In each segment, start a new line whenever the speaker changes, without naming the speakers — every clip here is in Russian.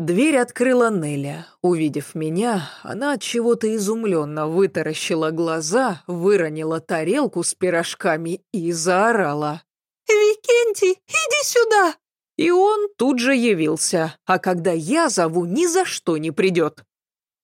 Дверь открыла Неля. Увидев меня, она от чего-то изумленно вытаращила глаза, выронила тарелку с пирожками и заорала.
«Викентий, иди сюда!»
И он тут же явился, а когда я зову, ни за что не придет.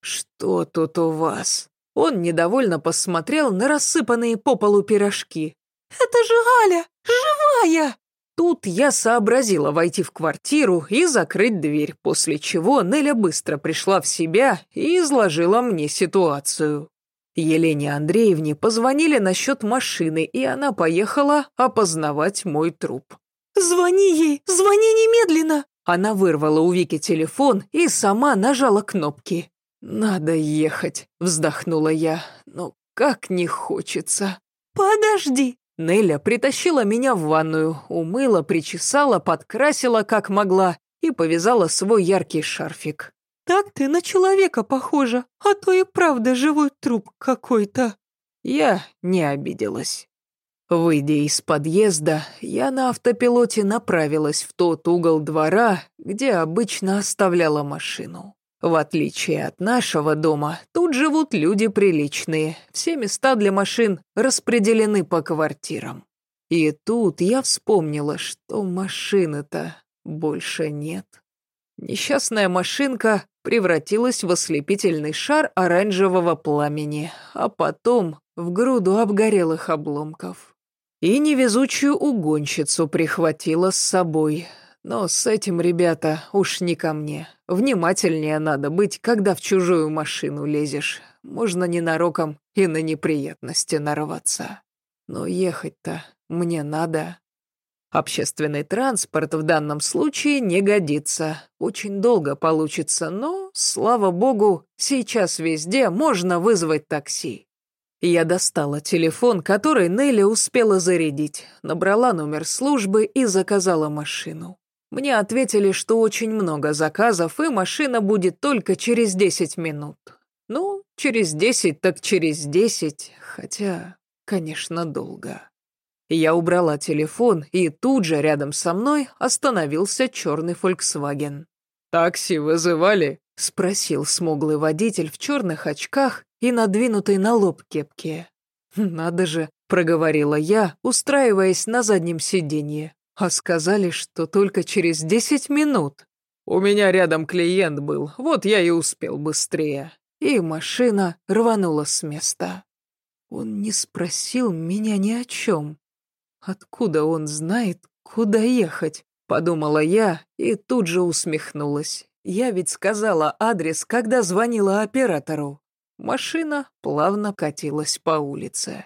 «Что тут у вас?» Он недовольно посмотрел на рассыпанные по полу пирожки.
«Это же Аля, живая!»
Тут я сообразила войти в квартиру и закрыть дверь, после чего Неля быстро пришла в себя и изложила мне ситуацию. Елене Андреевне позвонили насчет машины, и она поехала опознавать мой труп.
«Звони ей, звони немедленно!»
Она вырвала у Вики телефон и сама нажала кнопки. «Надо ехать», — вздохнула я, — «но как не хочется».
«Подожди»,
Неля притащила меня в ванную, умыла, причесала, подкрасила как могла и повязала свой яркий шарфик.
«Так ты на человека похожа, а то и правда живой труп какой-то».
Я не обиделась. Выйдя из подъезда, я на автопилоте направилась в тот угол двора, где обычно оставляла машину. В отличие от нашего дома, тут живут люди приличные, все места для машин распределены по квартирам. И тут я вспомнила, что машины-то больше нет. Несчастная машинка превратилась в ослепительный шар оранжевого пламени, а потом в груду обгорелых обломков. И невезучую угонщицу прихватила с собой – но с этим, ребята, уж не ко мне. Внимательнее надо быть, когда в чужую машину лезешь. Можно ненароком и на неприятности нарваться. Но ехать-то мне надо. Общественный транспорт в данном случае не годится. Очень долго получится, но, слава богу, сейчас везде можно вызвать такси. Я достала телефон, который Нелли успела зарядить, набрала номер службы и заказала машину. Мне ответили, что очень много заказов, и машина будет только через десять минут. Ну, через десять так через десять, хотя, конечно, долго. Я убрала телефон, и тут же рядом со мной остановился черный Volkswagen. «Такси вызывали?» — спросил смуглый водитель в черных очках и надвинутой на лоб кепке. «Надо же», — проговорила я, устраиваясь на заднем сиденье. А сказали, что только через десять минут. У меня рядом клиент был, вот я и успел быстрее. И машина рванула с места. Он не спросил меня ни о чем. Откуда он знает, куда ехать? Подумала я и тут же усмехнулась. Я ведь сказала адрес, когда звонила оператору. Машина плавно катилась по улице.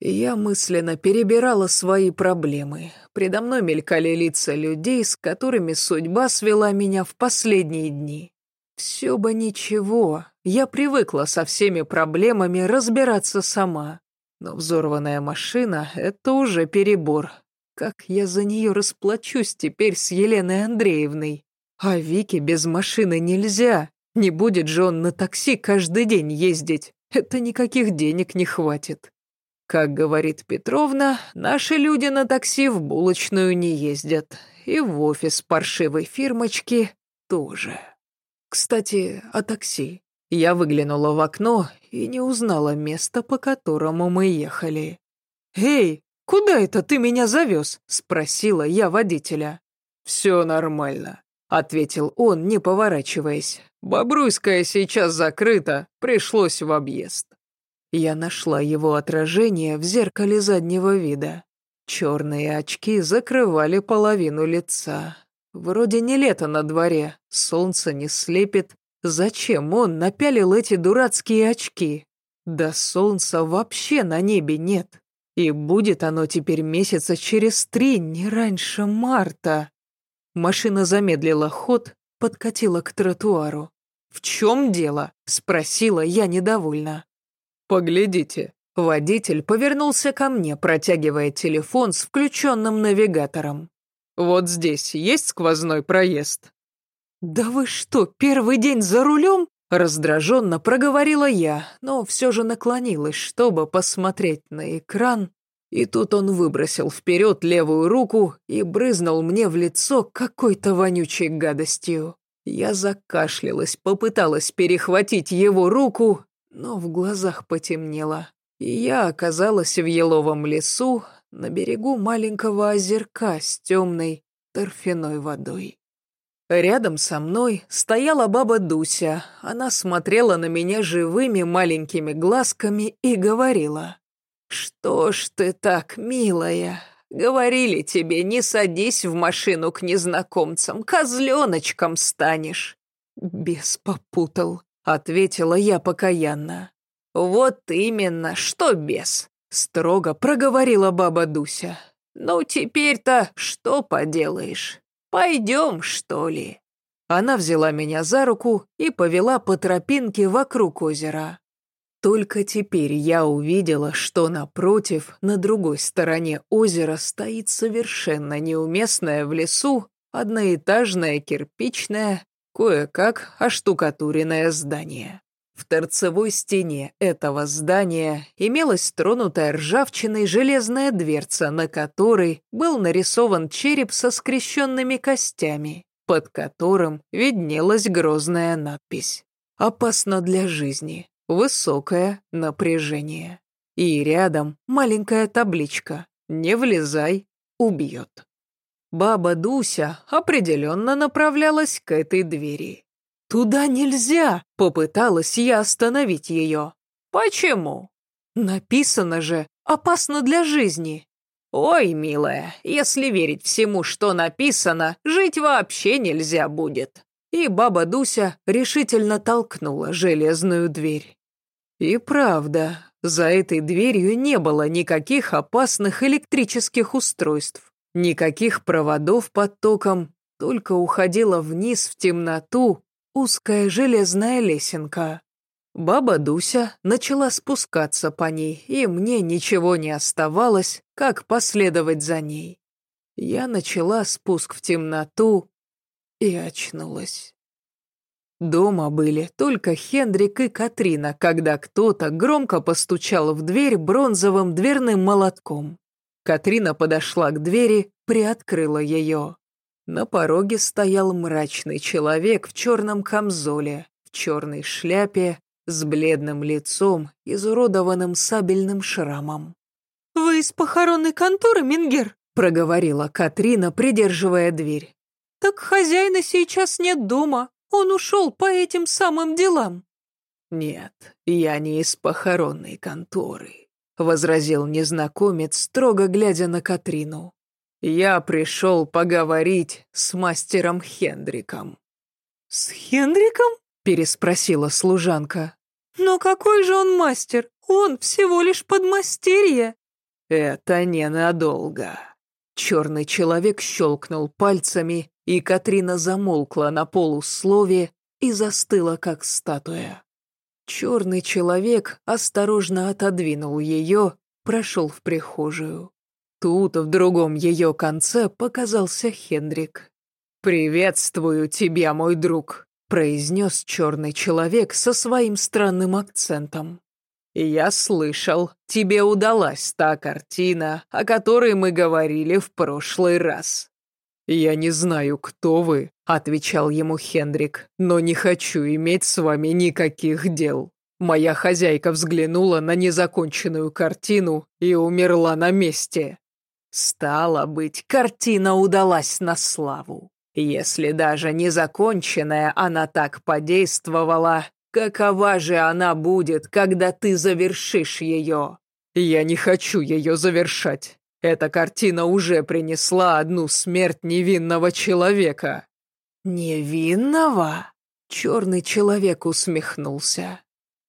Я мысленно перебирала свои проблемы. Предо мной мелькали лица людей, с которыми судьба свела меня в последние дни. Все бы ничего, я привыкла со всеми проблемами разбираться сама. Но взорванная машина — это уже перебор. Как я за нее расплачусь теперь с Еленой Андреевной? А Вике без машины нельзя. Не будет же он на такси каждый день ездить. Это никаких денег не хватит. Как говорит Петровна, наши люди на такси в булочную не ездят. И в офис паршивой фирмочки тоже. Кстати, о такси. Я выглянула в окно и не узнала место, по которому мы ехали. «Эй, куда это ты меня завез?» — спросила я водителя. «Все нормально», — ответил он, не поворачиваясь. «Бобруйская сейчас закрыта, пришлось в объезд». Я нашла его отражение в зеркале заднего вида. Черные очки закрывали половину лица. Вроде не лето на дворе, солнце не слепит. Зачем он напялил эти дурацкие очки? Да солнца вообще на небе нет. И будет оно теперь месяца через три, не раньше марта. Машина замедлила ход, подкатила к тротуару. «В чем дело?» — спросила я недовольно. «Поглядите». Водитель повернулся ко мне, протягивая телефон с включенным навигатором. «Вот здесь есть сквозной проезд?» «Да вы что, первый день за рулем?» Раздраженно проговорила я, но все же наклонилась, чтобы посмотреть на экран. И тут он выбросил вперед левую руку и брызнул мне в лицо какой-то вонючей гадостью. Я закашлялась, попыталась перехватить его руку, но в глазах потемнело. И я оказалась в еловом лесу на берегу маленького озерка с темной торфяной водой. Рядом со мной стояла баба Дуся. Она смотрела на меня живыми маленькими глазками и говорила. «Что ж ты так, милая? Говорили тебе, не садись в машину к незнакомцам, козленочком станешь». «Бес попутал», — ответила я покаянно. «Вот именно, что бес», — строго проговорила баба Дуся. «Ну, теперь-то что поделаешь? Пойдем, что ли?» Она взяла меня за руку и повела по тропинке вокруг озера. Только теперь я увидела, что напротив, на другой стороне озера, стоит совершенно неуместное в лесу одноэтажное кирпичное, кое-как оштукатуренное здание. В торцевой стене этого здания имелась тронутая ржавчиной железная дверца, на которой был нарисован череп со скрещенными костями, под которым виднелась грозная надпись «Опасно для жизни. Высокое напряжение». И рядом маленькая табличка «Не влезай, убьет». Баба Дуся определенно направлялась к этой двери. «Туда нельзя!» — попыталась я остановить ее. «Почему?» «Написано же, опасно для жизни». «Ой, милая, если верить всему, что написано, жить вообще нельзя будет». И баба Дуся решительно толкнула железную дверь. И правда, за этой дверью не было никаких опасных электрических устройств, никаких проводов под током, только уходила вниз в темноту узкая железная лесенка. Баба Дуся начала спускаться по ней, и мне ничего не оставалось, как последовать за ней. Я начала спуск в темноту и очнулась. Дома были только Хендрик и Катрина, когда кто-то громко постучал в дверь бронзовым дверным молотком. Катрина подошла к двери, приоткрыла ее. На пороге стоял мрачный человек в черном камзоле, в черной шляпе, с бледным лицом, изуродованным сабельным шрамом.
«Вы из похоронной конторы, Мингер?»
— проговорила Катрина, придерживая дверь.
«Так хозяина сейчас нет дома. Он ушел по этим самым делам».
«Нет, я не из похоронной конторы», — возразил незнакомец, строго глядя на Катрину. Я пришел поговорить с мастером Хендриком».
«С Хендриком?» – переспросила служанка. «Но какой же он мастер? Он всего лишь подмастерье».
«Это ненадолго». Черный человек щелкнул пальцами, и Катрина замолкла на полуслове и застыла, как статуя. Черный человек осторожно отодвинул ее, прошел в прихожую. Тут, в другом ее конце, показался Хендрик. «Приветствую тебя, мой друг», — произнес черный человек со своим странным акцентом. «Я слышал, тебе удалась та картина, о которой мы говорили в прошлый раз». «Я не знаю, кто вы», — отвечал ему Хендрик, «но не хочу иметь с вами никаких дел. Моя хозяйка взглянула на незаконченную картину и умерла на месте. Стало быть, картина удалась на славу. Если даже незаконченная она так подействовала, какова же она будет, когда ты завершишь ее? Я не хочу ее завершать. Эта картина уже принесла одну смерть невинного человека. Невинного? Черный человек усмехнулся.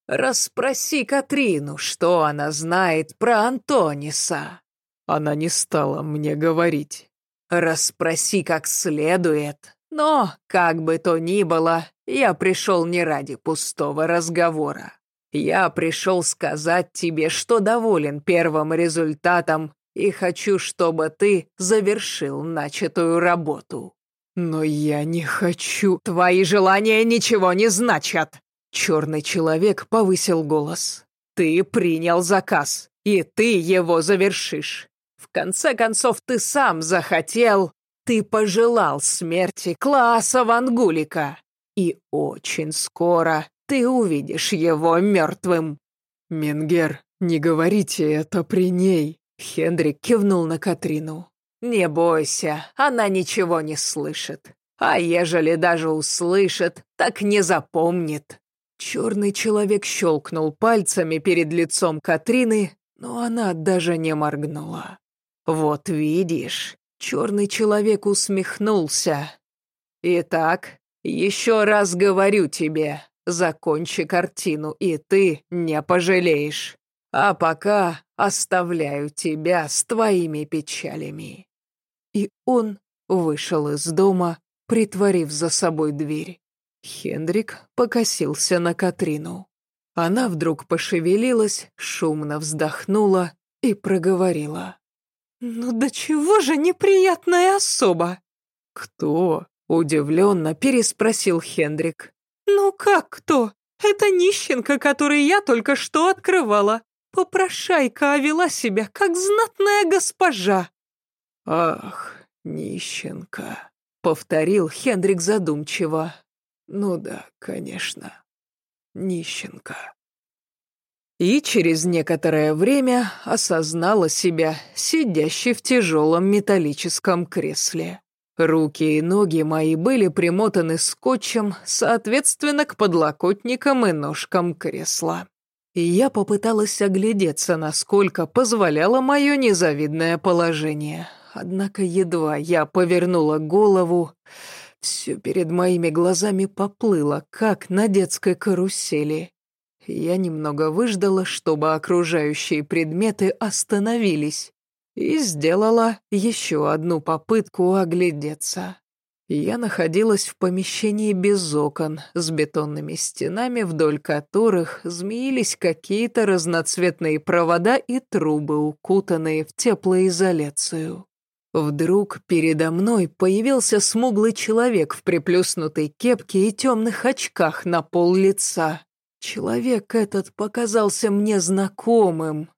Расспроси Катрину, что она знает про Антониса. Она не стала мне говорить. Расспроси как следует. Но, как бы то ни было, я пришел не ради пустого разговора. Я пришел сказать тебе, что доволен первым результатом и хочу, чтобы ты завершил начатую работу. Но я не хочу. Твои желания ничего не значат. Черный человек повысил голос. Ты принял заказ, и ты его завершишь. В конце концов, ты сам захотел...» Ты пожелал смерти класса Вангулика, и очень скоро ты увидишь его мертвым».
«Менгер, не говорите это при ней», — Хендрик кивнул на Катрину.
«Не бойся, она ничего не слышит. А ежели даже услышит, так не запомнит».
Черный человек щелкнул пальцами перед лицом Катрины, но она даже не моргнула.
«Вот видишь, черный человек усмехнулся. Итак, еще раз говорю тебе, закончи картину, и ты не пожалеешь. А пока оставляю тебя с твоими печалями».
И он вышел из дома, притворив за собой дверь. Хендрик покосился на Катрину. Она вдруг пошевелилась, шумно вздохнула и проговорила. «Ну до чего же неприятная особа?»
«Кто?» — удивленно переспросил Хендрик.
«Ну как кто? Это нищенка, которой я только что открывала. Попрошайка, а вела себя, как знатная госпожа».
«Ах, нищенка», — повторил Хендрик задумчиво. Ну да, конечно. Нищенка. И через некоторое время осознала себя, сидящей в тяжелом металлическом кресле. Руки и ноги мои были примотаны скотчем, соответственно, к подлокотникам и ножкам кресла. И я попыталась оглядеться, насколько позволяло мое незавидное положение. Однако едва я повернула голову, все перед моими глазами поплыло, как на детской карусели. Я немного выждала, чтобы окружающие предметы остановились, и сделала еще одну попытку оглядеться. Я находилась в помещении без окон, с бетонными стенами, вдоль которых змеились какие-то разноцветные провода и трубы, укутанные в теплоизоляцию. Вдруг передо мной появился смуглый человек в приплюснутой кепке и темных очках на пол лица. Человек этот показался мне знакомым.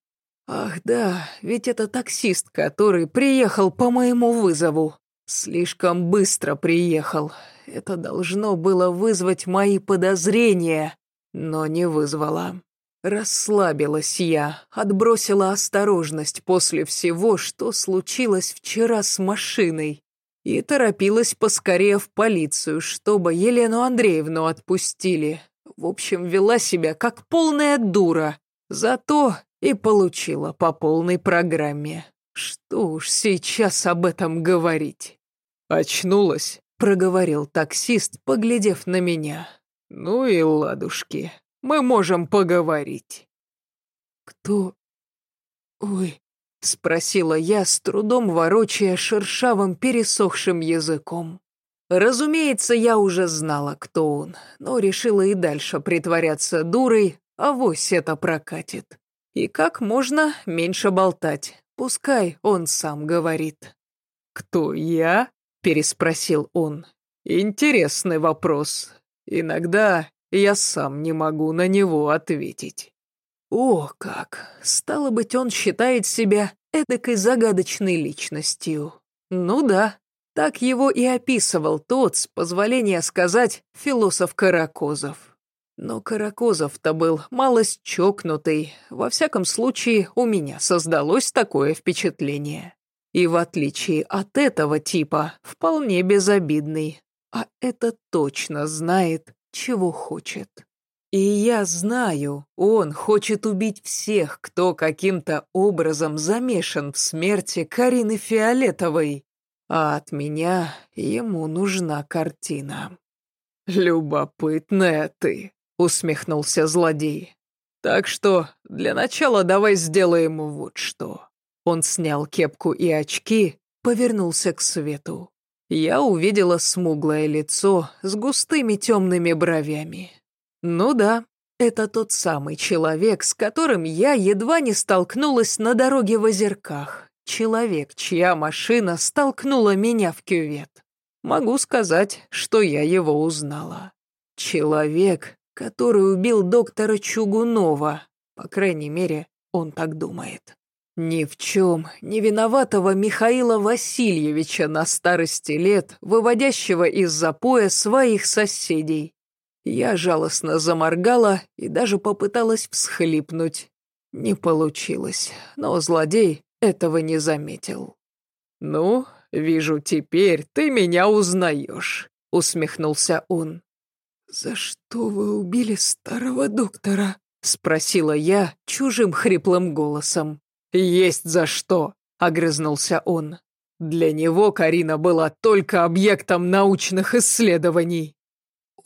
Ах да, ведь это таксист, который приехал по моему вызову. Слишком быстро приехал. Это должно было вызвать мои подозрения, но не вызвало. Расслабилась я, отбросила осторожность после всего, что случилось вчера с машиной, и торопилась поскорее в полицию, чтобы Елену Андреевну отпустили. В общем, вела себя как полная дура, зато и получила по полной программе. Что уж сейчас об этом говорить.
«Очнулась», —
проговорил таксист, поглядев на меня.
«Ну и ладушки» мы можем поговорить».
«Кто вы?» — спросила я, с трудом ворочая шершавым пересохшим языком. Разумеется, я уже знала, кто он, но решила и дальше притворяться дурой, а вось это прокатит. И как можно меньше болтать, пускай он сам говорит.
«Кто я?» — переспросил он. «Интересный вопрос. Иногда я сам не могу на него ответить.
О, как! Стало быть, он считает себя эдакой загадочной личностью. Ну да, так его и описывал тот, с позволения сказать, философ Каракозов. Но Каракозов-то был малость чокнутый, во всяком случае у меня создалось такое впечатление. И в отличие от этого типа, вполне безобидный. А это точно знает, чего хочет. И я знаю, он хочет убить всех, кто каким-то образом замешан в смерти Карины Фиолетовой, а от меня ему нужна картина.
«Любопытная ты», — усмехнулся злодей. «Так что для начала давай сделаем вот что».
Он снял кепку и очки, повернулся к свету я увидела смуглое лицо с густыми темными бровями. Ну да, это тот самый человек, с которым я едва не столкнулась на дороге в озерках. Человек, чья машина столкнула меня в кювет. Могу сказать, что я его узнала. Человек, который убил доктора Чугунова. По крайней мере, он так думает. Ни в чем не виноватого Михаила Васильевича на старости лет, выводящего из запоя своих соседей. Я жалостно заморгала и даже попыталась всхлипнуть. Не получилось, но злодей этого не заметил. «Ну, вижу, теперь ты меня узнаешь», — усмехнулся он.
«За что вы убили старого доктора?»
— спросила я чужим хриплым голосом. «Есть за что», — огрызнулся он. «Для него Карина была только объектом научных исследований».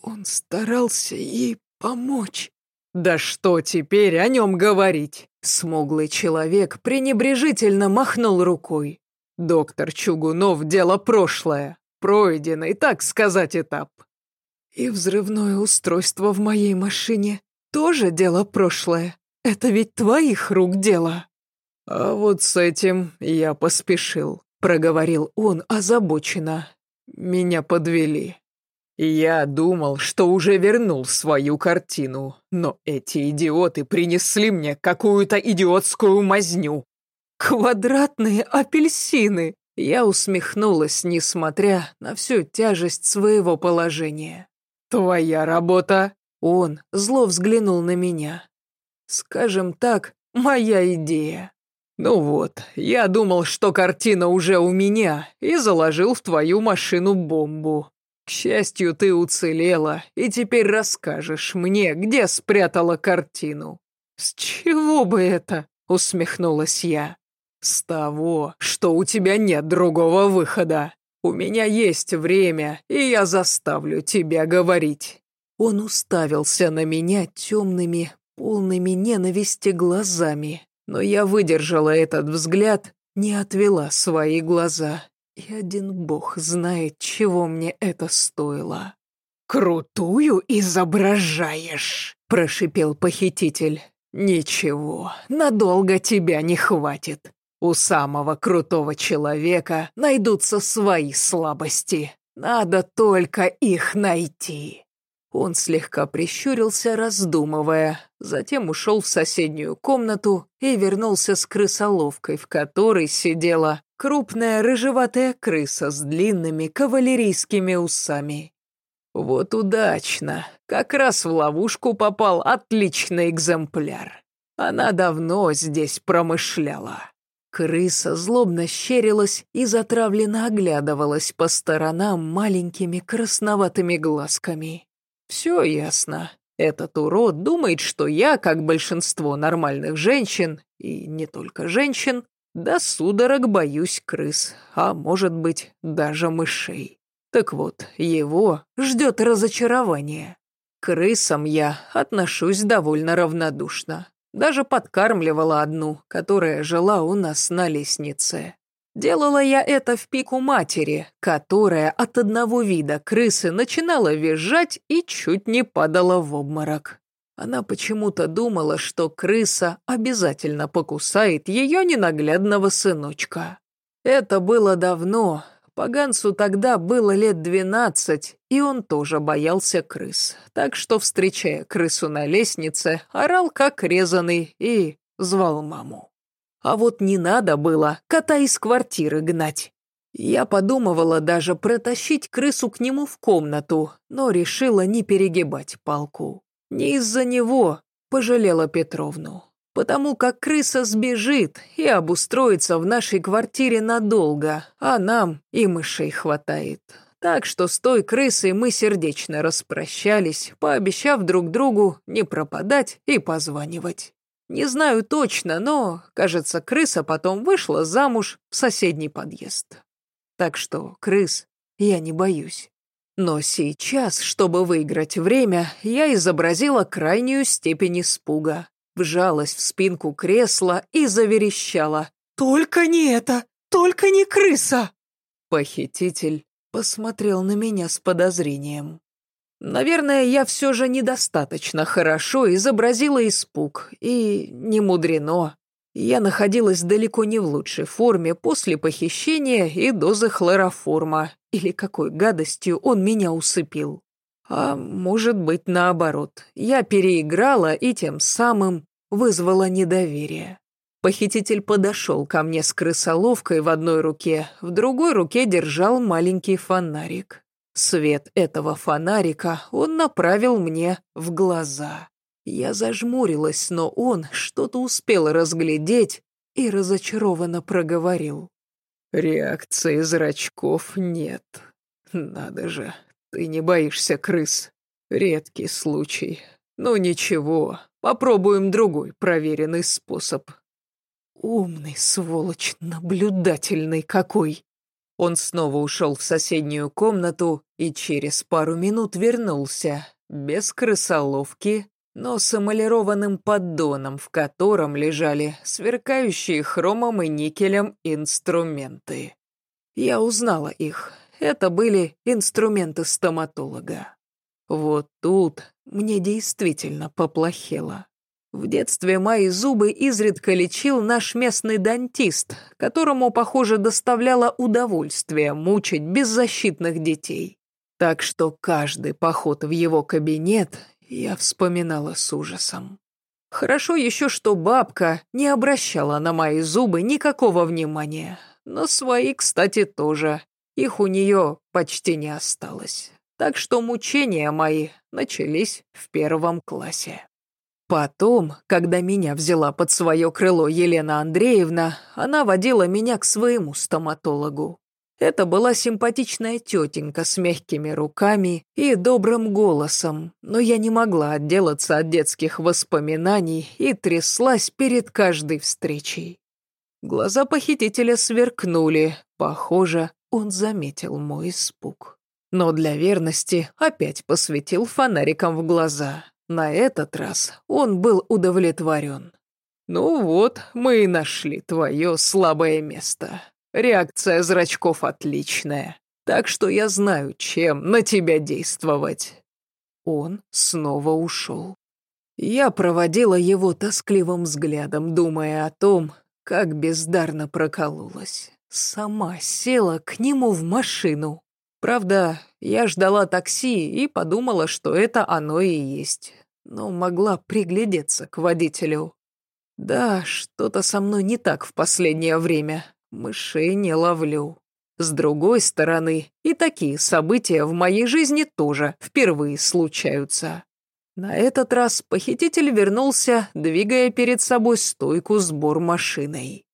«Он старался ей помочь».
«Да что теперь о нем говорить?» Смуглый человек пренебрежительно махнул рукой. «Доктор Чугунов — дело прошлое, пройденный, так сказать, этап».
«И взрывное устройство в моей машине тоже дело прошлое. Это ведь твоих рук дело».
«А вот с этим я поспешил», — проговорил он озабоченно. «Меня подвели. Я думал, что уже вернул свою картину, но эти идиоты принесли мне какую-то идиотскую мазню». «Квадратные апельсины!» Я усмехнулась, несмотря на всю тяжесть своего положения. «Твоя работа?» Он зло взглянул на меня. «Скажем так, моя идея». «Ну вот, я думал, что картина уже у меня, и заложил в твою машину бомбу. К счастью, ты уцелела, и теперь расскажешь мне, где спрятала картину». «С чего бы это?» — усмехнулась я. «С того, что у тебя нет другого выхода. У меня есть время, и я заставлю тебя говорить». Он уставился на меня темными, полными ненависти глазами. Но я выдержала этот взгляд, не отвела свои глаза. И один бог знает, чего мне это стоило. «Крутую изображаешь», — прошипел похититель. «Ничего, надолго тебя не хватит. У самого крутого человека найдутся свои слабости. Надо только их найти». Он слегка прищурился, раздумывая, затем ушел в соседнюю комнату и вернулся с крысоловкой, в которой сидела крупная рыжеватая крыса с длинными кавалерийскими усами. Вот удачно, как раз в ловушку попал отличный экземпляр. Она давно здесь промышляла. Крыса злобно щерилась и затравленно оглядывалась по сторонам маленькими красноватыми глазками. Все ясно. Этот урод думает, что я, как большинство нормальных женщин, и не только женщин, до судорог боюсь крыс, а может быть, даже мышей. Так вот, его ждет разочарование. К крысам я отношусь довольно равнодушно. Даже подкармливала одну, которая жила у нас на лестнице. Делала я это в пику матери, которая от одного вида крысы начинала визжать и чуть не падала в обморок. Она почему-то думала, что крыса обязательно покусает ее ненаглядного сыночка. Это было давно. Поганцу тогда было лет двенадцать, и он тоже боялся крыс. Так что, встречая крысу на лестнице, орал как резанный и звал маму. А вот не надо было кота из квартиры гнать. Я подумывала даже протащить крысу к нему в комнату, но решила не перегибать палку. Не из-за него пожалела Петровну, потому как крыса сбежит и обустроится в нашей квартире надолго, а нам и мышей хватает. Так что с той крысой мы сердечно распрощались, пообещав друг другу не пропадать и позванивать. Не знаю точно, но, кажется, крыса потом вышла замуж в соседний подъезд. Так что крыс я не боюсь. Но сейчас, чтобы выиграть время, я изобразила крайнюю степень испуга. Вжалась в спинку кресла и заверещала. «Только не это! Только не крыса!» Похититель посмотрел на меня с подозрением. Наверное, я все же недостаточно хорошо изобразила испуг, и не мудрено. Я находилась далеко не в лучшей форме после похищения и дозы хлороформа, или какой гадостью он меня усыпил. А может быть, наоборот, я переиграла и тем самым вызвала недоверие. Похититель подошел ко мне с крысоловкой в одной руке, в другой руке держал маленький фонарик. Свет этого фонарика он направил мне в глаза. Я зажмурилась, но он что-то успел разглядеть и разочарованно проговорил. «Реакции зрачков нет. Надо же, ты не боишься крыс. Редкий случай. Ну ничего, попробуем другой проверенный способ». Умный, сволочь, наблюдательный какой. Он снова ушел в соседнюю комнату и через пару минут вернулся, без крысоловки, но с эмалированным поддоном, в котором лежали сверкающие хромом и никелем инструменты. Я узнала их. Это были инструменты стоматолога. Вот тут мне действительно поплохело. В детстве мои зубы изредка лечил наш местный дантист, которому, похоже, доставляло удовольствие мучить беззащитных детей. Так что каждый поход в его кабинет я вспоминала с ужасом. Хорошо еще, что бабка не обращала на мои зубы никакого внимания. Но свои, кстати, тоже. Их у нее почти не осталось. Так что мучения мои начались в первом классе. Потом, когда меня взяла под свое крыло Елена Андреевна, она водила меня к своему стоматологу. Это была симпатичная тетенька с мягкими руками и добрым голосом, но я не могла отделаться от детских воспоминаний и тряслась перед каждой встречей. Глаза похитителя сверкнули, похоже, он заметил мой испуг. Но для верности опять посветил фонариком в глаза. На этот раз он был удовлетворен. «Ну вот, мы и нашли твое слабое место. Реакция зрачков отличная, так что я знаю, чем на тебя действовать». Он снова ушел. Я проводила его тоскливым взглядом, думая о том, как бездарно прокололась. Сама села к нему в машину. Правда, я ждала такси и подумала, что это оно и есть. Но могла приглядеться к водителю. Да, что-то со мной не так в последнее время. Мышей не ловлю. С другой стороны, и такие события в моей жизни тоже впервые случаются. На этот раз похититель вернулся, двигая перед собой стойку сбор машиной.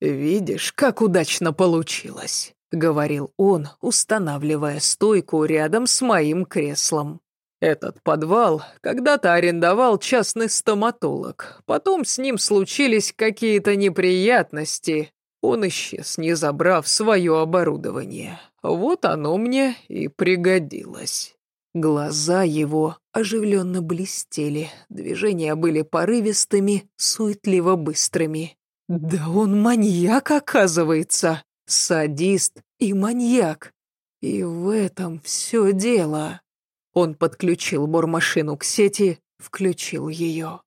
«Видишь, как удачно получилось», — говорил он, устанавливая стойку рядом с моим креслом. «Этот подвал когда-то арендовал частный стоматолог. Потом с ним случились какие-то неприятности, он исчез, не забрав свое оборудование. Вот оно мне и пригодилось. Глаза его оживленно блестели, движения были порывистыми, суетливо быстрыми. Да он маньяк, оказывается, садист и маньяк. И в этом все дело. Он подключил бормашину к сети, включил ее.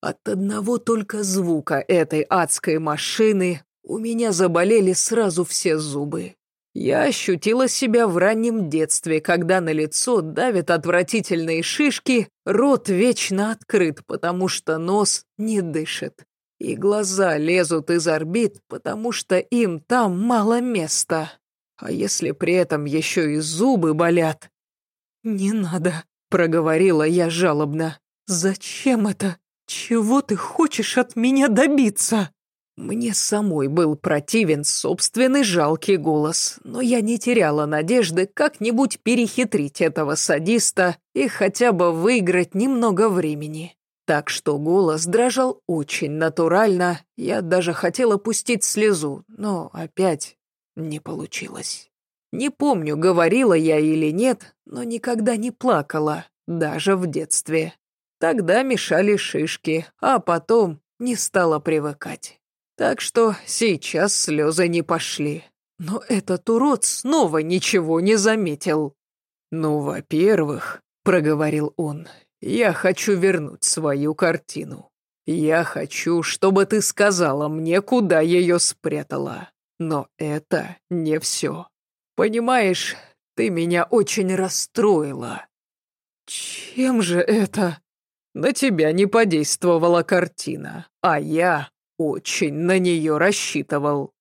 От одного только звука этой адской машины у меня заболели сразу все зубы. Я ощутила себя в раннем детстве, когда на лицо давят отвратительные шишки, рот вечно открыт, потому что нос не дышит. И глаза лезут из орбит, потому что им там мало места. А если при этом еще и зубы болят? «Не надо», — проговорила я жалобно. «Зачем это? Чего ты хочешь от меня добиться?» Мне самой был противен собственный жалкий голос, но я не теряла надежды как-нибудь перехитрить этого садиста и хотя бы выиграть немного времени. Так что голос дрожал очень натурально, я даже хотела пустить слезу, но опять не получилось. Не помню, говорила я или нет, но никогда не плакала, даже в детстве. Тогда мешали шишки, а потом не стала привыкать. Так что сейчас слезы не пошли. Но этот урод снова ничего не заметил. «Ну, во-первых», — проговорил он, — «я хочу вернуть свою картину. Я хочу, чтобы ты сказала мне, куда ее спрятала. Но это не все. Понимаешь, ты меня очень расстроила». «Чем же это?» «На тебя не подействовала картина, а я очень на нее рассчитывал.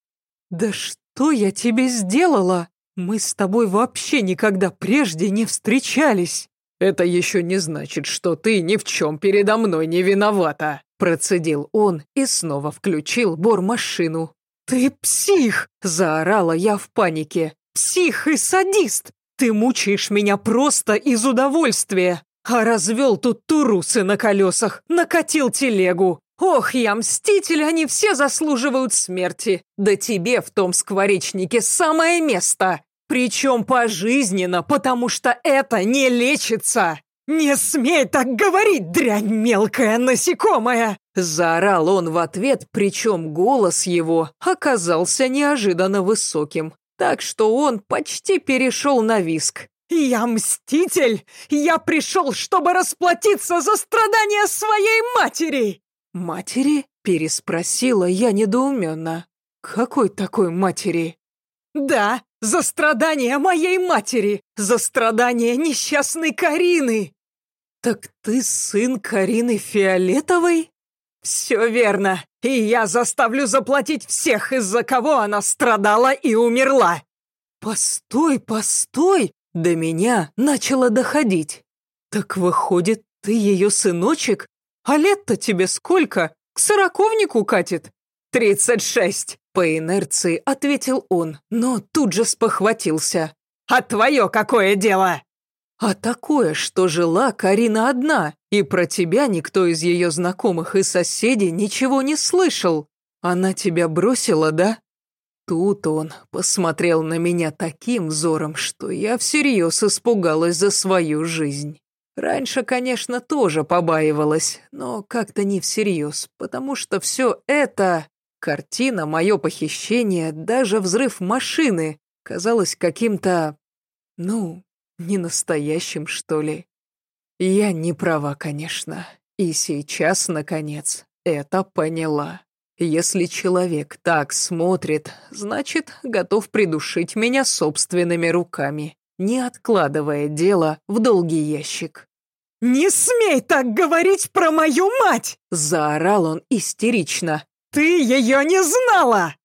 «Да что я тебе сделала? Мы с тобой вообще никогда прежде не встречались!»
«Это еще не значит, что ты ни в чем передо мной не виновата!» Процедил он и снова включил бормашину.
«Ты псих!» – заорала я в панике. «Псих и садист! Ты мучаешь меня просто из удовольствия! А развел тут турусы на колесах, накатил телегу! Ох, я мститель, они все заслуживают смерти! Да тебе в том скворечнике самое место! Причем пожизненно, потому что это не лечится!» «Не смей так говорить, дрянь мелкая насекомая!» Заорал он в ответ, причем голос его оказался неожиданно высоким, так что он почти перешел на виск. «Я мститель! Я пришел, чтобы расплатиться за страдания своей матери!»
«Матери?» – переспросила я недоуменно. «Какой такой матери?»
«Да, за страдания моей матери! За страдания несчастной Карины!» «Так ты сын Карины Фиолетовой?» «Все верно, и я заставлю заплатить всех, из-за кого она страдала и умерла!» «Постой, постой!» До меня начало доходить. «Так выходит, ты ее сыночек? А лет-то тебе сколько? К сороковнику катит?» «Тридцать шесть!» По инерции ответил он, но тут же спохватился. «А твое какое дело?» А такое, что жила Карина одна, и про тебя никто из ее знакомых и соседей ничего не слышал. Она тебя бросила, да? Тут он посмотрел на меня таким взором, что я всерьез испугалась за свою жизнь. Раньше, конечно, тоже побаивалась, но как-то не всерьез, потому что все это, картина, мое похищение, даже взрыв машины, казалось каким-то, ну, не настоящим, что ли? Я не права, конечно. И сейчас, наконец, это поняла. Если человек так смотрит, значит, готов придушить меня собственными руками, не откладывая дело в долгий ящик. «Не смей так говорить про мою мать!» – заорал он истерично. «Ты ее не знала!»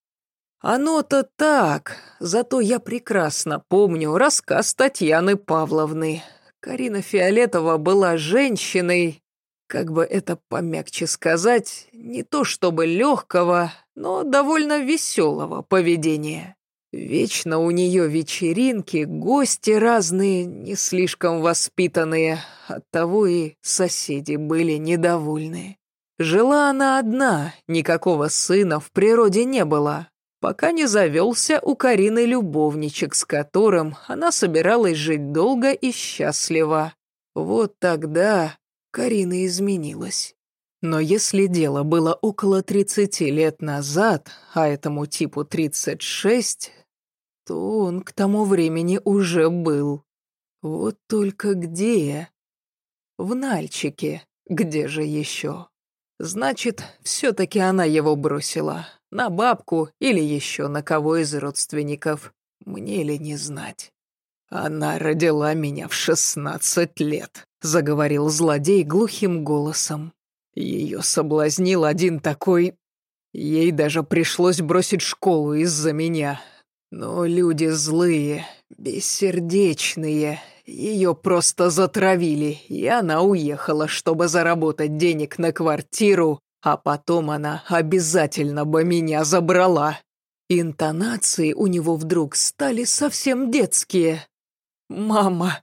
«Оно-то так, зато я прекрасно помню рассказ Татьяны Павловны. Карина Фиолетова была женщиной, как бы это помягче сказать, не то чтобы легкого, но довольно веселого поведения. Вечно у нее вечеринки, гости разные, не слишком воспитанные, оттого и соседи были недовольны. Жила она одна, никакого сына в природе не было, пока не завелся у Карины любовничек, с которым она собиралась жить долго и счастливо. Вот тогда Карина изменилась. Но если дело было около 30 лет назад, а этому типу 36, то он к тому времени уже был. Вот только где? В Нальчике. Где же еще? Значит, все-таки она его бросила. На бабку или еще на кого из родственников. Мне ли не знать. Она родила меня в шестнадцать лет, заговорил злодей глухим голосом. Ее соблазнил один такой... Ей даже пришлось бросить школу из-за меня. Но люди злые, бессердечные. Ее просто затравили, и она уехала, чтобы заработать денег на квартиру а потом она обязательно бы меня забрала. Интонации у него вдруг стали совсем детские. «Мама!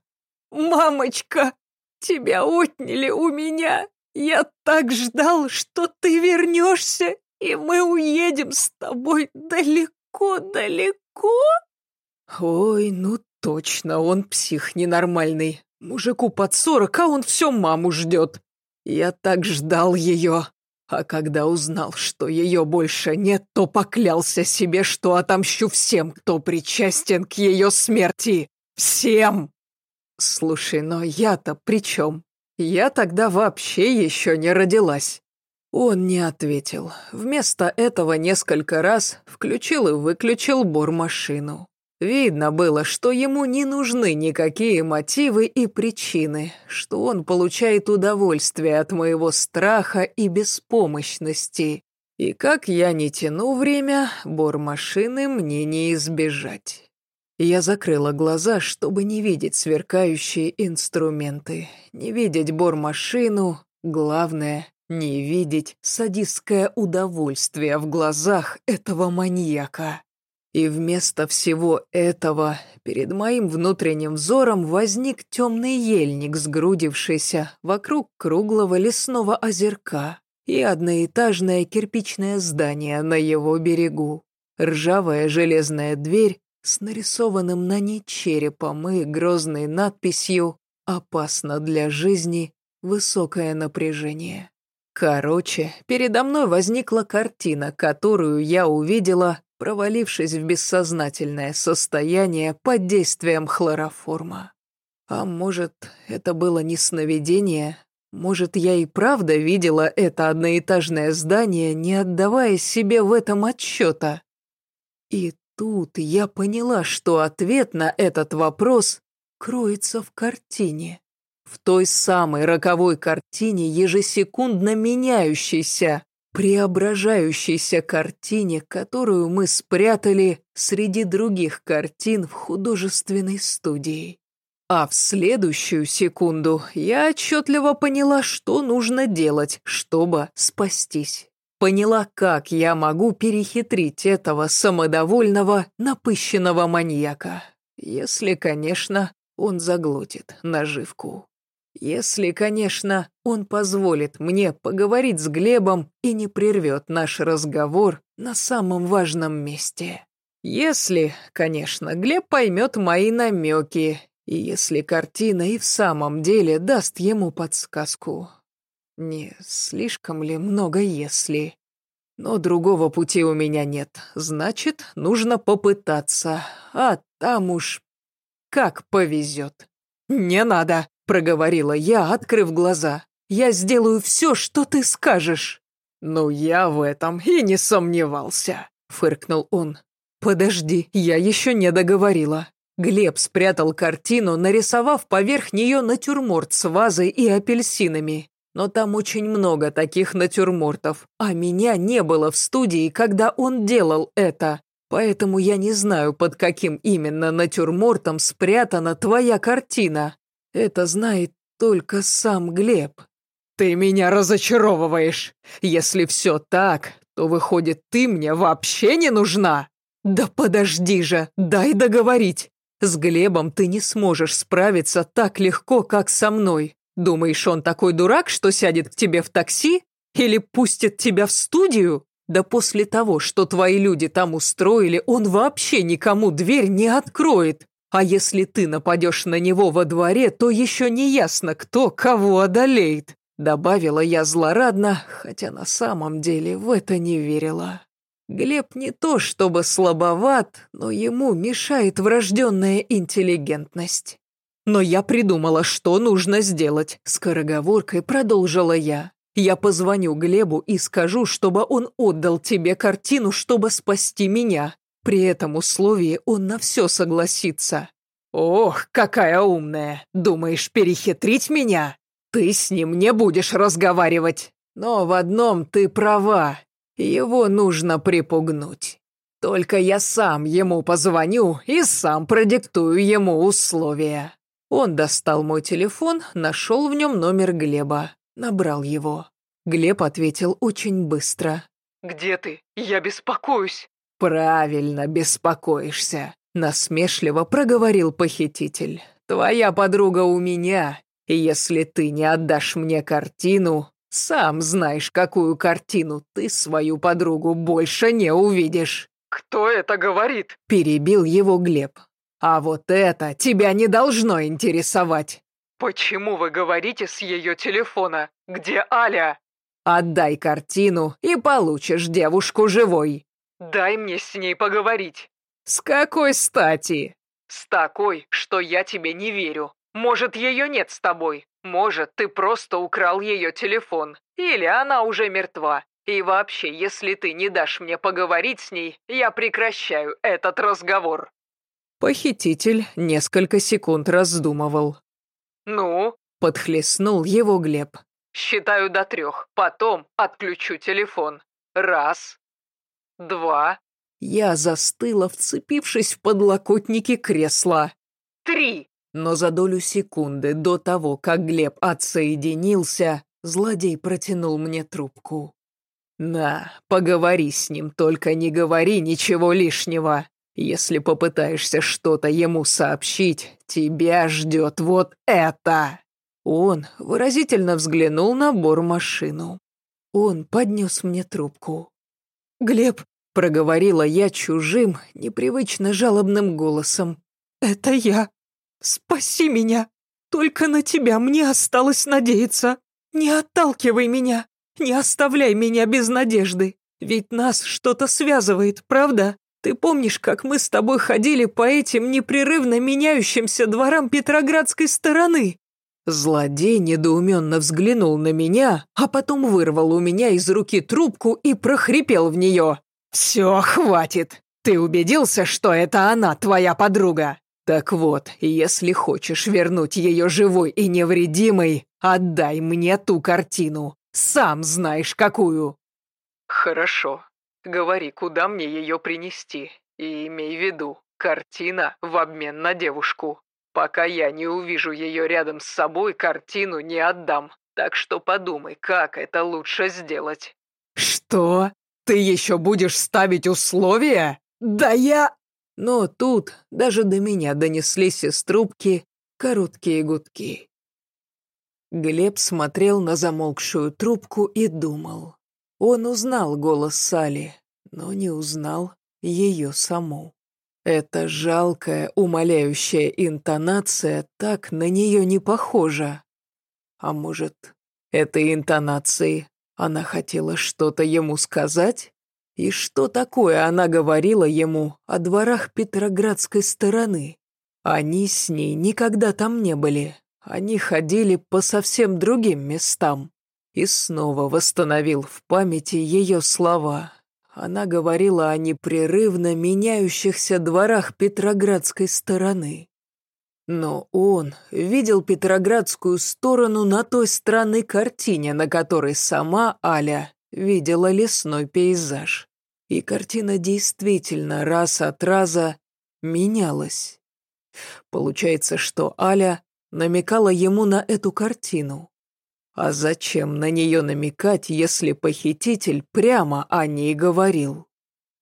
Мамочка! Тебя отняли у меня! Я так ждал, что ты вернешься, и мы уедем с тобой далеко-далеко!» «Ой, ну точно, он псих ненормальный. Мужику под сорок, а он все маму ждет. Я так ждал ее. А когда узнал, что ее больше нет, то поклялся себе, что отомщу всем, кто причастен к ее смерти. Всем! Слушай, но я-то при чем? Я тогда вообще еще не родилась. Он не ответил. Вместо этого несколько раз включил и выключил бормашину. Видно было, что ему не нужны никакие мотивы и причины, что он получает удовольствие от моего страха и беспомощности.
И как я не тяну время, бормашины мне не избежать. Я закрыла глаза, чтобы не видеть сверкающие инструменты, не видеть бормашину, главное — не видеть садистское удовольствие в глазах этого маньяка. И вместо всего этого перед моим внутренним взором возник темный ельник, сгрудившийся вокруг круглого лесного озерка и одноэтажное кирпичное здание на его берегу. Ржавая железная дверь с нарисованным на ней черепом и грозной надписью «Опасно для жизни, высокое напряжение». Короче, передо мной возникла картина, которую я увидела провалившись в бессознательное состояние под действием хлороформа. А может, это было не сновидение? Может, я и правда видела это одноэтажное здание, не отдавая себе в этом отчета? И тут я поняла, что ответ на этот вопрос кроется в картине. В той самой роковой картине, ежесекундно меняющейся, преображающейся картине, которую мы спрятали среди других картин в художественной студии. А в следующую секунду я отчетливо поняла, что нужно делать, чтобы спастись. Поняла, как я могу перехитрить этого самодовольного, напыщенного маньяка. Если, конечно, он заглотит наживку. Если, конечно, он позволит мне поговорить с Глебом и не прервет наш разговор на самом важном месте. Если, конечно, Глеб поймет мои намеки, и если картина и в самом деле даст ему подсказку. Не слишком ли много «если»? Но другого пути у меня нет, значит, нужно попытаться, а там уж как повезет. «Не надо!» Проговорила я, открыв глаза. «Я сделаю все, что ты скажешь». «Ну, я в этом и не сомневался», — фыркнул он. «Подожди, я еще не договорила». Глеб спрятал картину, нарисовав поверх нее натюрморт с вазой и апельсинами. Но там очень много таких натюрмортов, а меня не было в студии, когда он делал это. Поэтому я не знаю, под каким именно натюрмортом спрятана твоя картина. Это знает только сам Глеб. Ты меня разочаровываешь. Если все так, то выходит, ты мне вообще не нужна. Да подожди же, дай договорить. С Глебом ты не сможешь справиться так легко, как со мной. Думаешь, он такой дурак, что сядет к тебе в такси? Или пустит тебя в студию? Да после того, что твои люди там устроили, он вообще никому дверь не откроет. А если ты нападешь на него во дворе, то еще не ясно, кто кого одолеет», добавила я злорадно, хотя на самом деле в это не верила. Глеб не то чтобы слабоват, но ему мешает врожденная интеллигентность. «Но я придумала, что нужно сделать», — скороговоркой продолжила я. «Я позвоню Глебу и скажу, чтобы он отдал тебе картину, чтобы спасти меня. При этом условии он на все согласится. «Ох, какая умная! Думаешь перехитрить меня? Ты с ним не будешь разговаривать. Но в одном ты права. Его нужно припугнуть. Только я сам ему позвоню и сам продиктую ему условия». Он достал мой телефон, нашел в нем номер Глеба, набрал его. Глеб ответил очень быстро. «Где ты? Я беспокоюсь». «Правильно беспокоишься», — насмешливо проговорил похититель. «Твоя подруга у меня, и если ты не отдашь мне картину, сам знаешь, какую картину ты свою подругу больше не увидишь».
«Кто это говорит?»
— перебил его Глеб. «А вот это тебя не должно интересовать».
«Почему вы говорите с ее телефона? Где Аля?»
«Отдай картину и получишь девушку живой».
Дай мне с ней поговорить.
С какой стати?
С такой, что я тебе не верю. Может, ее нет с тобой. Может, ты просто украл ее телефон. Или она уже мертва. И вообще, если ты не дашь мне поговорить с ней, я прекращаю этот разговор.
Похититель несколько секунд раздумывал.
«Ну?»
— подхлестнул его Глеб.
«Считаю до трех, потом отключу телефон. Раз. Два.
Я застыла, вцепившись в подлокотники кресла.
Три.
Но за долю секунды до того, как Глеб отсоединился, злодей протянул мне трубку. «На, поговори с ним, только не говори ничего лишнего. Если попытаешься что-то ему сообщить, тебя ждет вот это!» Он выразительно взглянул на бормашину. Он поднес мне трубку. «Глеб», — проговорила я чужим, непривычно жалобным голосом, — «это я. Спаси меня. Только на тебя мне осталось надеяться. Не отталкивай меня, не оставляй меня без надежды. Ведь нас что-то связывает, правда? Ты помнишь, как мы с тобой ходили по этим непрерывно меняющимся дворам Петроградской стороны?» Злодей недоуменно взглянул на меня, а потом вырвал у меня из руки трубку и прохрипел в нее. «Все, хватит. Ты убедился, что это она, твоя подруга? Так вот, если хочешь вернуть ее живой и невредимой, отдай мне ту картину. Сам знаешь, какую».
«Хорошо. Говори, куда мне ее принести. И имей в виду, картина в обмен на девушку. Пока я не увижу ее рядом с собой, картину не отдам. Так что подумай, как это лучше сделать».
«Что? Ты еще будешь ставить условия? Да я...» Но тут даже до меня донеслись из трубки короткие гудки. Глеб смотрел на замолкшую трубку и думал. Он узнал голос Сали, но не узнал ее саму. Эта жалкая, умоляющая интонация так на нее не похожа. А может, этой интонацией она хотела что-то ему сказать? И что такое она говорила ему о дворах Петроградской стороны? Они с ней никогда там не были. Они ходили по совсем другим местам. И снова восстановил в памяти ее слова. Она говорила о непрерывно меняющихся дворах Петроградской стороны. Но он видел Петроградскую сторону на той странной картине, на которой сама Аля видела лесной пейзаж. И картина действительно раз от раза менялась. Получается, что Аля намекала ему на эту картину. А зачем на нее намекать, если похититель прямо о ней говорил?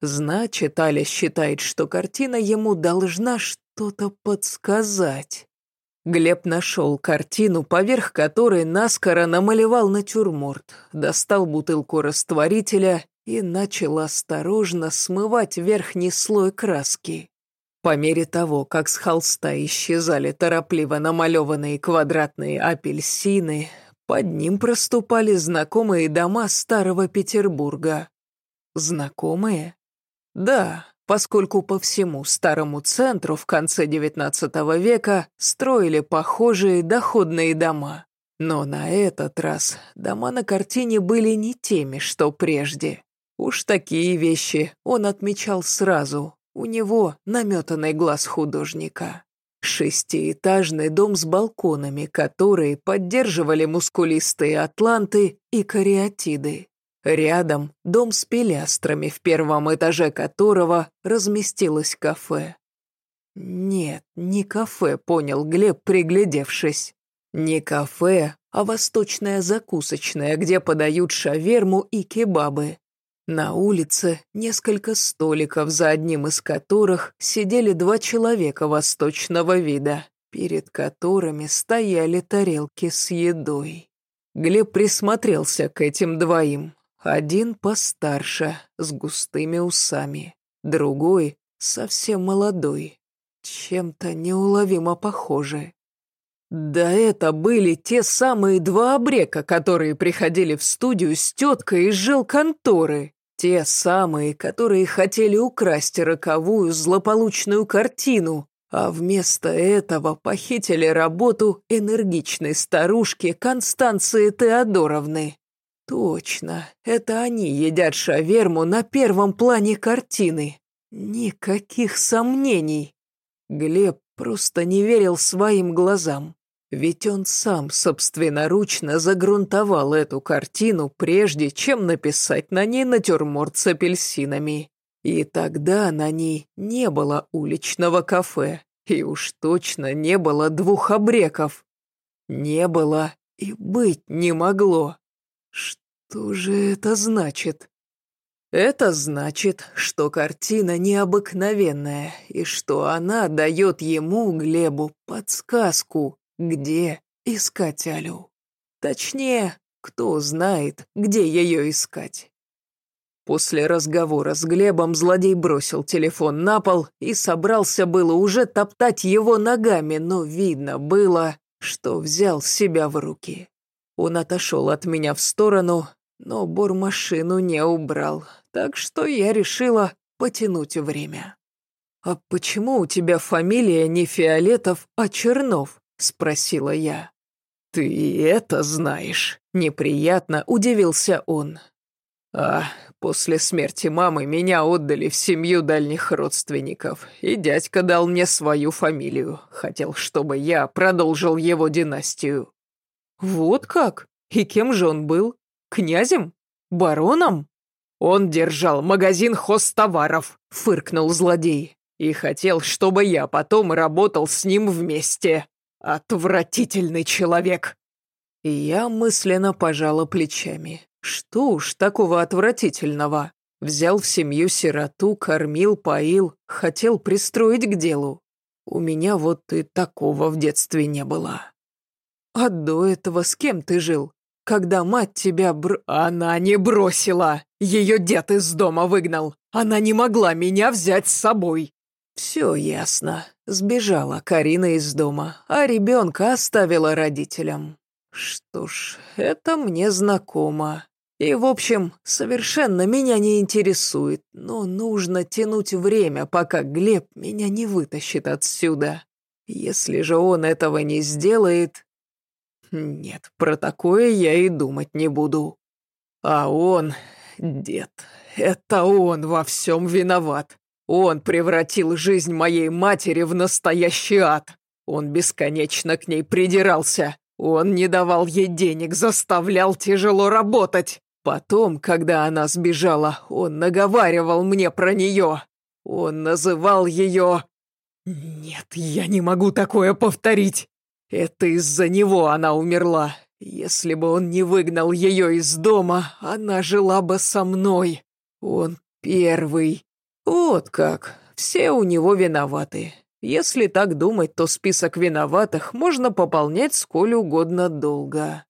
Значит, Аля считает, что картина ему должна что-то подсказать. Глеб нашел картину, поверх которой наскоро намалевал натюрморт, достал бутылку растворителя и начал осторожно смывать верхний слой краски. По мере того, как с холста исчезали торопливо намалеванные квадратные апельсины, под ним проступали знакомые дома старого Петербурга. Знакомые? Да, поскольку по всему старому центру в конце XIX века строили похожие доходные дома. Но на этот раз дома на картине были не теми, что прежде. Уж такие вещи он отмечал сразу. У него наметанный глаз художника. Шестиэтажный дом с балконами, которые поддерживали мускулистые атланты и кариатиды. Рядом дом с пилястрами, в первом этаже которого разместилось кафе. Нет, не кафе, понял Глеб, приглядевшись. Не кафе, а восточная закусочная, где подают шаверму и кебабы. На улице несколько столиков, за одним из которых сидели два человека восточного вида, перед которыми стояли тарелки с едой. Глеб присмотрелся к этим двоим. Один постарше, с густыми усами, другой совсем молодой, чем-то неуловимо похожи. Да это были те самые два обрека, которые приходили в студию с теткой из жилконторы. Те самые, которые хотели украсть роковую злополучную картину, а вместо этого похитили работу энергичной старушки Констанции Теодоровны. Точно, это они едят шаверму на первом плане картины. Никаких сомнений. Глеб просто не верил своим глазам.
Ведь он сам собственноручно загрунтовал эту картину, прежде чем написать на ней натюрморт с апельсинами. И тогда на ней не было уличного кафе, и уж точно не было двух обреков. Не было и быть не могло. Что же это значит? Это значит, что картина необыкновенная, и что она дает ему, Глебу, подсказку, где искать Алю. Точнее, кто знает, где ее искать. После разговора с Глебом злодей бросил телефон на пол и собрался было уже топтать его ногами, но видно было, что взял себя в руки. Он отошел от меня в сторону, но бормашину не убрал, так что я решила потянуть время. «А почему у тебя фамилия не Фиолетов, а Чернов?» — спросила я. «Ты это знаешь?» — неприятно удивился он. «А, после смерти мамы меня отдали в семью дальних родственников, и дядька дал мне свою фамилию. Хотел, чтобы я продолжил его династию». «Вот как? И кем же он был? Князем? Бароном?» «Он держал магазин хозтоваров», — фыркнул злодей. «И хотел, чтобы я потом работал с ним вместе. Отвратительный человек!» Я мысленно пожала плечами. Что уж такого отвратительного? Взял в семью сироту, кормил, поил, хотел пристроить к делу. У меня вот и такого в детстве не было. А до этого с кем ты жил? Когда мать тебя бр... Она не бросила. Ее дед из дома выгнал. Она не могла меня взять с собой. Все ясно. Сбежала Карина из дома, а ребенка оставила родителям. Что ж, это мне знакомо. И, в общем, совершенно меня не интересует, но нужно тянуть время, пока Глеб меня не вытащит отсюда. Если же он этого не сделает... Нет, про такое я и думать не буду. А он, дед, это он во всем виноват. Он превратил жизнь моей матери в настоящий ад. Он бесконечно к ней придирался. Он не давал ей денег, заставлял тяжело работать. Потом, когда она сбежала, он наговаривал мне про нее. Он называл ее... Нет, я не могу такое повторить. Это из-за него она умерла. Если бы он не выгнал ее из дома, она жила бы со мной. Он первый. Вот как. Все у него виноваты. Если так думать, то список виноватых можно пополнять сколь угодно долго.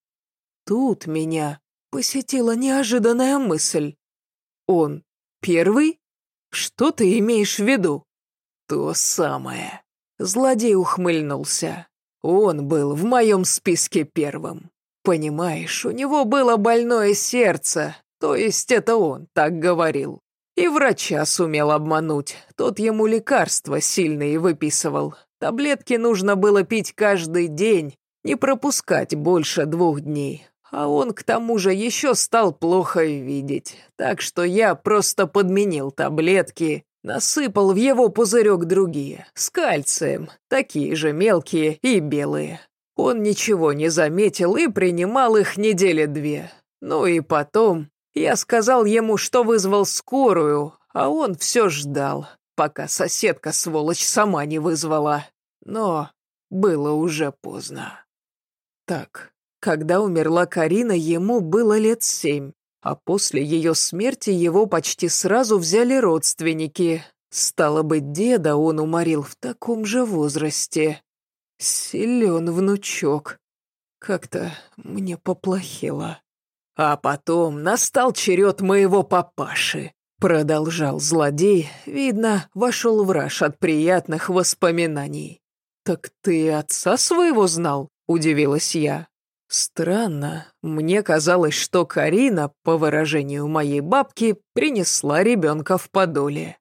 Тут меня посетила неожиданная мысль. Он первый? Что ты имеешь в виду? То самое. Злодей ухмыльнулся. Он был в моем списке первым. Понимаешь, у него было больное сердце, то есть это он так говорил. И врача сумел обмануть, тот ему лекарства сильные выписывал. Таблетки нужно было пить каждый день, не пропускать больше двух дней. А он к тому же еще стал плохо видеть, так что я просто подменил таблетки, насыпал в его пузырек другие, с кальцием, такие же мелкие и белые. Он ничего не заметил и принимал их недели две. Ну и потом я сказал ему, что вызвал скорую, а он все ждал, пока соседка, сволочь, сама не вызвала. Но было уже поздно. Так, когда умерла Карина, ему было лет семь, а после ее смерти его почти сразу взяли родственники. Стало быть, деда он уморил в таком же возрасте. Силен внучок. Как-то мне поплохело. А потом настал черед моего папаши. Продолжал злодей, видно, вошел в раж от приятных воспоминаний. «Так ты отца своего знал?» – удивилась я. Странно, мне казалось, что Карина, по выражению моей бабки, принесла ребенка в подоле.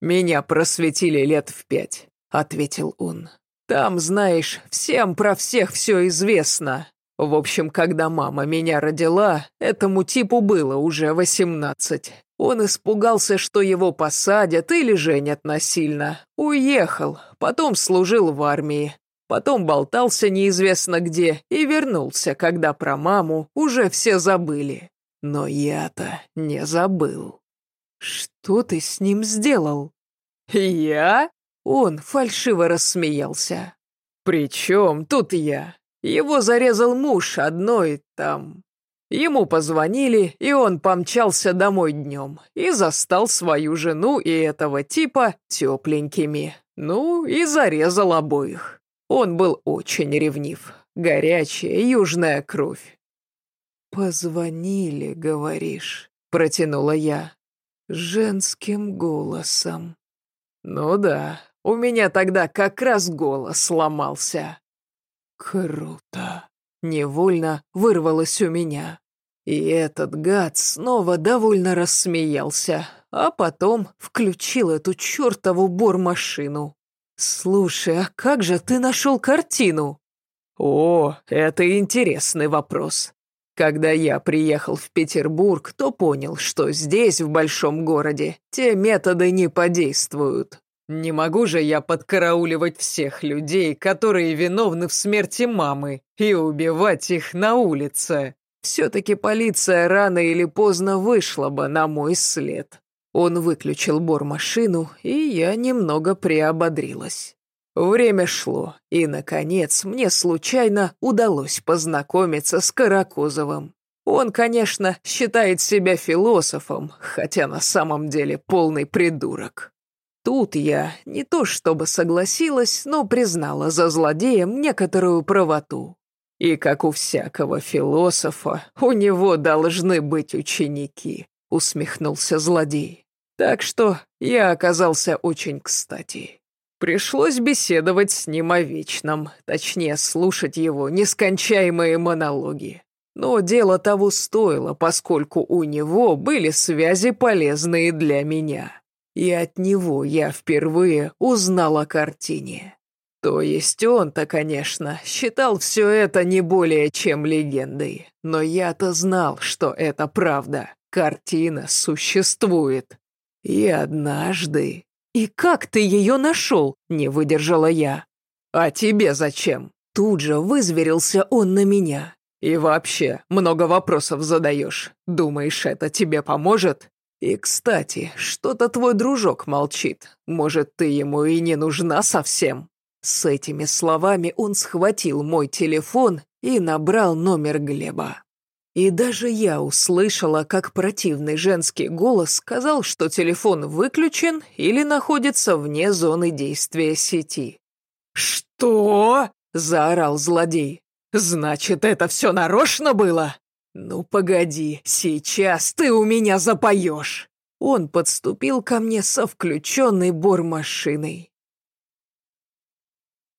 «Меня просветили лет в пять», — ответил он. «Там, знаешь, всем про всех все известно. В общем, когда мама меня родила, этому типу было уже восемнадцать. Он испугался, что его посадят или женят насильно. Уехал, потом служил в армии. потом болтался неизвестно где и вернулся, когда про маму уже все забыли. Но я-то не забыл.
Что ты с ним сделал?
Я? Он фальшиво рассмеялся. Причем тут я? Его зарезал муж одной там. Ему позвонили, и он помчался домой днем и застал свою жену и этого типа тепленькими. Ну, и зарезал обоих. Он был очень ревнив. Горячая южная кровь.
«Позвонили, говоришь», — протянула я, женским голосом.
«Ну да, у меня тогда как раз голос сломался».
«Круто!» — невольно вырвалось у меня. И этот гад снова довольно рассмеялся, а потом включил эту чертову бормашину. «Слушай, а как же ты нашел картину?»
«О, это интересный вопрос. Когда я приехал в Петербург, то понял, что здесь, в большом городе, те методы не подействуют. Не могу же я подкарауливать всех людей, которые виновны в смерти мамы, и убивать их на улице. Все-таки полиция рано или поздно вышла бы на мой след. Он выключил бормашину, и я немного приободрилась. Время шло, и, наконец, мне случайно удалось познакомиться с Каракозовым. Он, конечно, считает себя философом, хотя на самом деле полный придурок. Тут я не то чтобы согласилась, но признала за злодеем некоторую правоту. И как у всякого философа, у него должны быть ученики, усмехнулся злодей. Так что я оказался очень кстати. Пришлось беседовать с ним о вечном, точнее, слушать его нескончаемые монологи. Но дело того стоило, поскольку у него были связи, полезные для меня. И от него я впервые узнал о картине. То есть он-то, конечно, считал все это не более чем легендой. Но я-то знал, что это правда. Картина существует. И однажды... «И как ты ее нашел?» — не выдержала я. «А тебе зачем?» Тут же вызверился он на меня. «И вообще, много вопросов задаешь. Думаешь, это тебе поможет?» «И, кстати, что-то твой дружок молчит. Может, ты ему и не нужна совсем?» С этими словами он схватил мой телефон и набрал номер Глеба. И даже я услышала, как противный женский голос сказал, что телефон выключен или находится вне зоны действия сети. «Что?» – заорал злодей. «Значит, это все нарочно было?» «Ну, погоди, сейчас ты у меня запоешь!» Он подступил ко мне со включенной бормашиной.